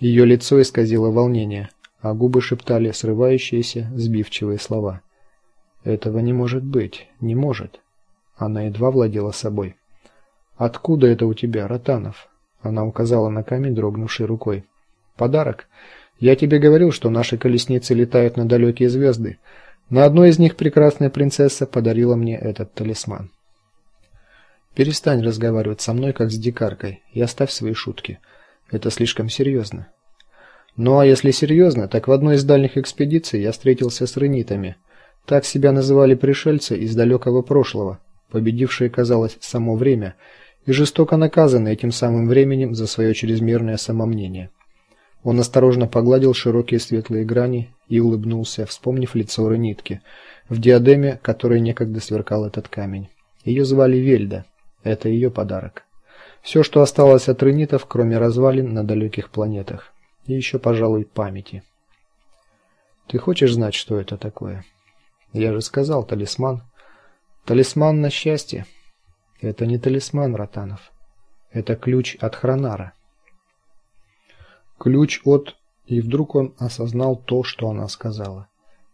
Ее лицо исказило волнение, а губы шептали срывающиеся, сбивчивые слова. Этого не может быть, не может. Она едва владела собой. Откуда это у тебя, Ротанов? Она указала на камень дрогнувшей рукой. Подарок. Я тебе говорил, что наши колесницы летают на далекие звезды. На одной из них прекрасная принцесса подарила мне этот талисман. Перестань разговаривать со мной как с дикаркой и оставь свои шутки. Это слишком серьезно. Ну а если серьезно, так в одной из дальних экспедиций я встретился с ренитами. Так себя называли пришельцы из далекого прошлого, победившие, казалось, само время и жестоко наказанные этим самым временем за свое чрезмерное самомнение. Он осторожно погладил широкие светлые грани и улыбнулся, вспомнив лицо ренитки в диадеме, которой некогда сверкал этот камень. Ее звали Вельда. Это ее подарок. Все, что осталось от ренитов, кроме развалин на далеких планетах и еще, пожалуй, памяти. Ты хочешь знать, что это такое? Я же сказал, талисман. Талисман на счастье. Это не талисман, Ротанов. Это ключ от Хронара. Ключ от и вдруг он осознал то, что она сказала.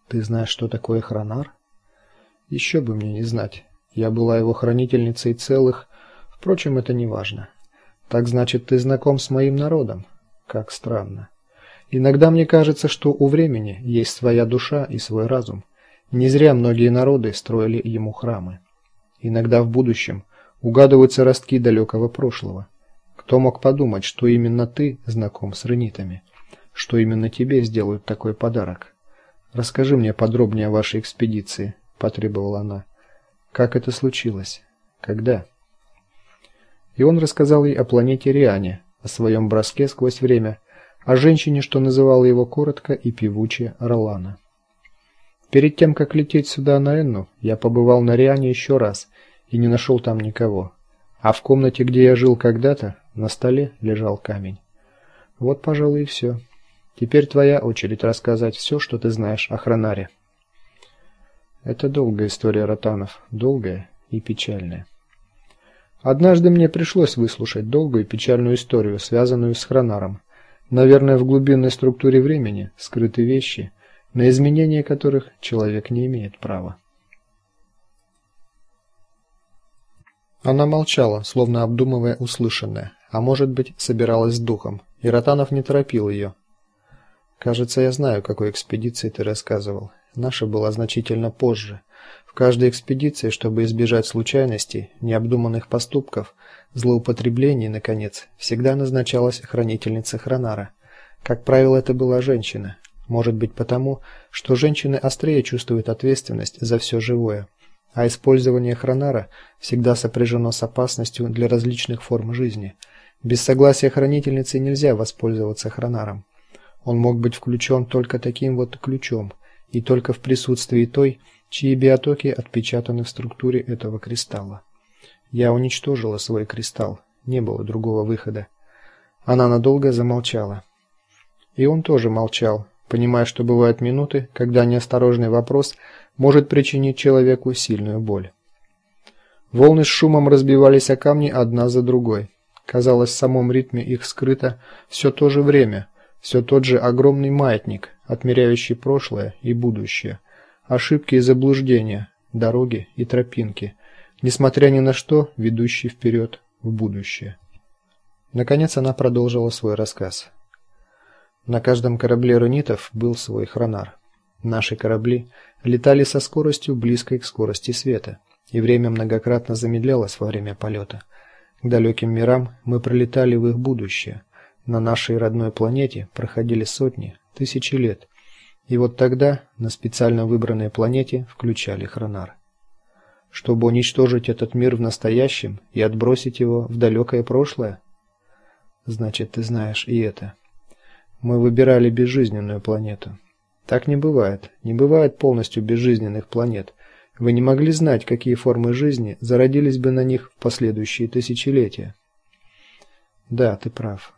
Ты знаешь, что такое Хронар? Еще бы мне не знать. Я была его хранительницей целых, впрочем, это не важно. Так значит, ты знаком с моим народом. Как странно. Иногда мне кажется, что у времени есть своя душа и свой разум. Не зря многие народы строили ему храмы. Иногда в будущем угадываются ростки далекого прошлого. Кто мог подумать, что именно ты знаком с ренитами, что именно тебе сделают такой подарок? Расскажи мне подробнее о вашей экспедиции, потребовала она. Как это случилось? Когда? И он рассказал ей о планете Риане, о своем броске сквозь время, о женщине, что называла его коротко и певуче Ролана. Перед тем, как лететь сюда на Энну, я побывал на Риане еще раз и не нашел там никого. А в комнате, где я жил когда-то, на столе лежал камень. Вот, пожалуй, и все. Теперь твоя очередь рассказать все, что ты знаешь о Хронаре. Это долгая история Ротанов, долгая и печальная. Однажды мне пришлось выслушать долгую и печальную историю, связанную с Хронаром. Наверное, в глубинной структуре времени скрыты вещи, на изменение которых человек не имеет права. Она молчала, словно обдумывая услышанное, а может быть, собиралась с духом, и Ротанов не торопил ее. Кажется, я знаю, какой экспедиции ты рассказывал. Наша была значительно позже каждой экспедиции, чтобы избежать случайностей, необдуманных поступков, злоупотреблений, наконец, всегда назначалась хранительница Хронара. Как правило, это была женщина. Может быть, потому, что женщины острее чувствуют ответственность за все живое, а использование Хронара всегда сопряжено с опасностью для различных форм жизни. Без согласия хранительницы нельзя воспользоваться Хронаром. Он мог быть включен только таким вот ключом и только в присутствии той, чьи биотоки отпечатаны в структуре этого кристалла. Я уничтожила свой кристалл, не было другого выхода. Она надолго замолчала. И он тоже молчал, понимая, что бывают минуты, когда неосторожный вопрос может причинить человеку сильную боль. Волны с шумом разбивались о камни одна за другой. Казалось, в самом ритме их скрыто все то же время, все тот же огромный маятник, отмеряющий прошлое и будущее ошибки и заблуждения, дороги и тропинки, несмотря ни на что, ведущие вперед в будущее. Наконец она продолжила свой рассказ. На каждом корабле рунитов был свой хронар. Наши корабли летали со скоростью близкой к скорости света, и время многократно замедлялось во время полета. К далеким мирам мы пролетали в их будущее. На нашей родной планете проходили сотни, тысячи лет, и вот тогда на специально выбранной планете включали хронар, чтобы уничтожить этот мир в настоящем и отбросить его в далекое прошлое. Значит, ты знаешь и это. Мы выбирали безжизненную планету. Так не бывает. Не бывает полностью безжизненных планет. Вы не могли знать, какие формы жизни зародились бы на них в последующие тысячелетия. Да, ты прав.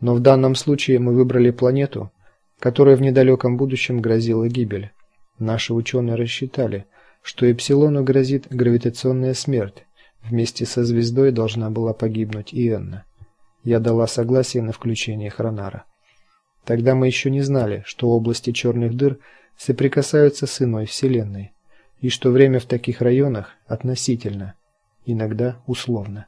Но в данном случае мы выбрали планету, которой в недалеком будущем грозила гибель. Наши ученые рассчитали, что Эпсилону грозит гравитационная смерть. Вместе со звездой должна была погибнуть и Энна. Я дала согласие на включение Хронара. Тогда мы еще не знали, что области черных дыр соприкасаются с иной вселенной, и что время в таких районах относительно, иногда условно.